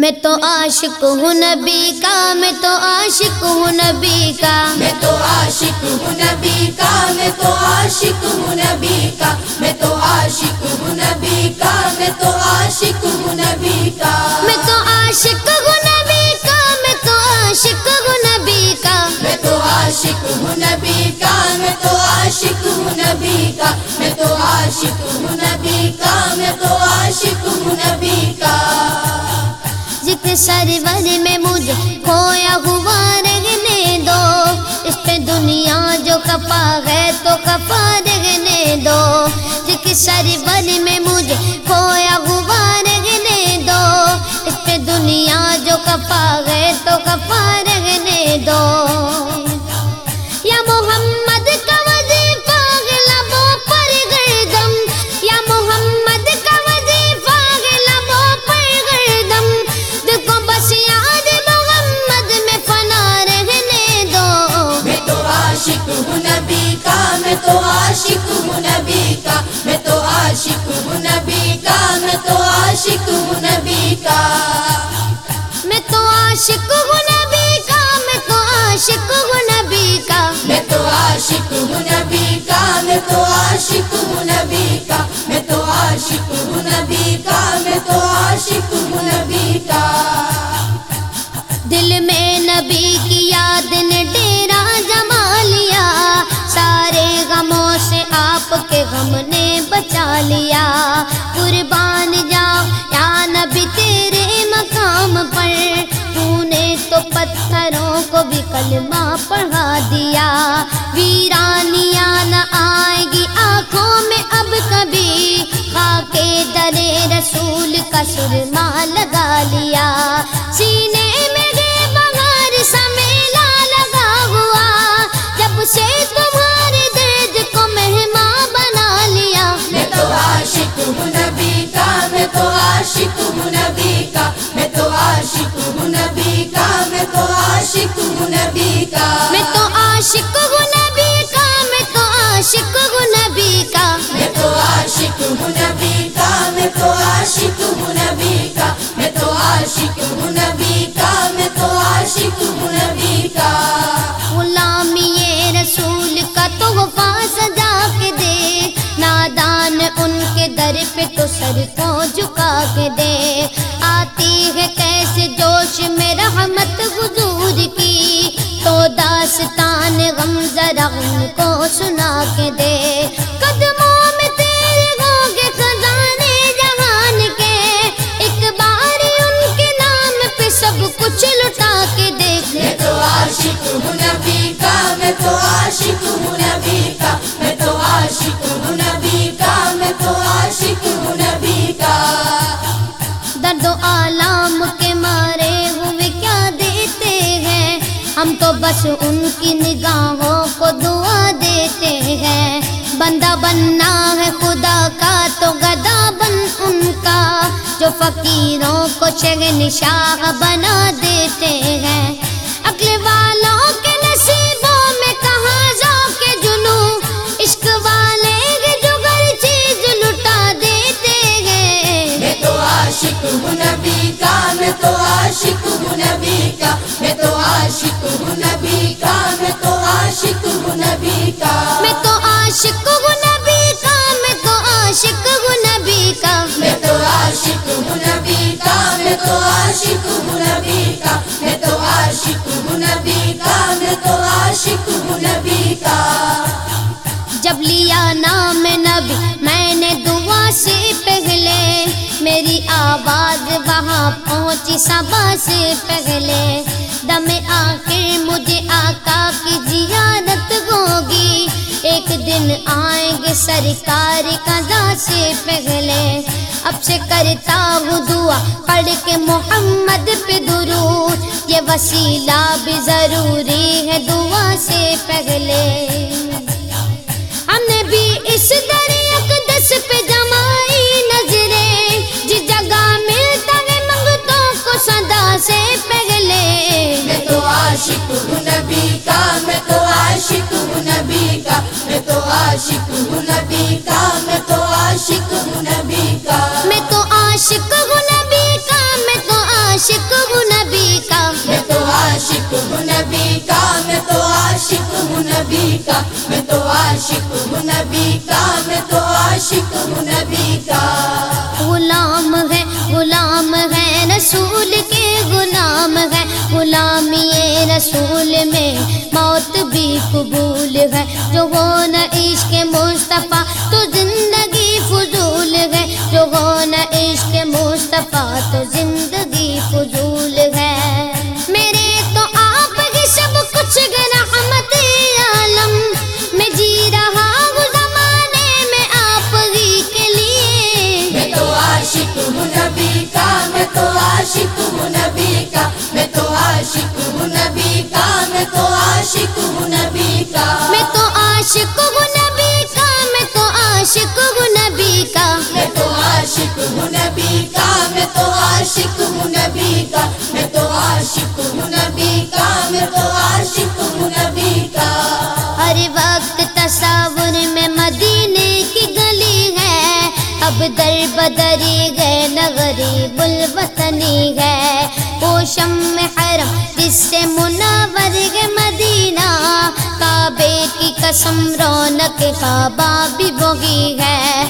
میں تو عاشق ہوں نبی کا میں تو عاشق ہوں نبی کا میں تو عاشق ہوں نبی کا میں تو عاشق ہوں نبی کا میں تو عاشق ہوں نبی کا میں تو عاشق ہوں نبی کا میں تو عاشق ہوں نبی کا میں تو عاشق ہوں نبی کا میں تو عاشق ہوں نبی کا میں تو عاشق ہوں نبی کا میں تو عاشق ہوں نبی کا میں تو عاشق ہوں نبی کا سرور میں مجھے کھویا ہوا رہنے دو۔ اس پہ دنیا جو کپا ہے تو کپا رہنے دو۔ کہ سرور میں مجھے کھویا ہوا رہنے دو۔ اس پہ دنیا جو کپا ہے تو کپا رہنے دو۔ عاشق ہوں نبی کا، میں تو عاشق ہوں نبی کا۔ دل میں نبی کی یاد نے ڈیرا جما لیا۔ سارے غموں سے آپ کے غم نے بچا لیا۔ قربان جاؤ یا نبی تیرے مقام پر۔ تو نے تو پتھروں کو بھی کلمہ پڑھا دیا۔ ویرانیاں رسول کا سرما لگا لیا۔ سینے میں گے بغیر سمیلا لگا ہوا۔ جب سے تمہارے درد کو مہماں بنا لیا۔ میں تو عاشق ہوں نبی کا میں تو عاشق ہوں نبی کا۔ میں تو عاشق ہوں نبی کا میں تو عاشق ہوں نبی کا۔ میں تو عاشق پہ تو سر کو جھکا کے دے۔ آتی ہے کیسے جوش میں رحمت حضور کی۔ تو داستان غم ذرا ان کو سنا کے بس ان کی نگاہوں کو دعا دیتے ہیں۔ بندہ بننا ہے خدا کا تو گدا بن ان کا۔ جو فقیروں کو شہنشاہ بنا دیتے ہیں۔ عاشق ہوں نبی کا۔ میں تو عاشق ہوں نبی کا میں تو عاشق ہوں نبی کا۔ میں تو عاشق ہوں نبی کا میں تو عاشق ہوں نبی کا۔ میں تو عاشق ہوں نبی کا میں تو عاشق ہوں نبی کا۔ جب لیا نام نبی میں نے دعا سے پہلے۔ میری آواز وہاں پہنچی سبا سے پہلے۔ دم آخر مجھے آقا کی آئیں گے سرکار قضا سے پہلے۔ اب سے کرتا ہوں دعا، پڑھ کے محمد پہ درود۔ یہ وسیلہ بھی ضروری ہے دعا سے پہلے۔ میں تو عاشق ہوں نبی کا میں تو عاشق ہوں نبی کا۔ میں تو عاشق ہوں نبی کا میں تو عاشق ہوں نبی کا۔ میں تو عاشق ہوں نبی کا میں تو عاشق ہوں نبی کا۔ میں تو عاشق ہوں نبی کا میں تو عاشق ہوں نبی کا۔ غلام ہے غلام ہے رسول رسول میں موت بھی قبول ہے جو ہو نہ عشق مصطفیٰ، تو زندگی فضول ہے جو ہو نہ عشق مصطفیٰ، تو زندگی عاشق ہوں نبی کا، میں تو عاشق ہوں نبی کا، میں تو عاشق ہوں نبی کا۔ ہر وقت تصور میں مدینے کی گلی ہے، اب در بدری گئے نگری الوطنی ہے۔ وہ شم حرم جس سے منور گئے مدینہ، کعبے کی قسم رونق کعبہ بھی وہی ہے۔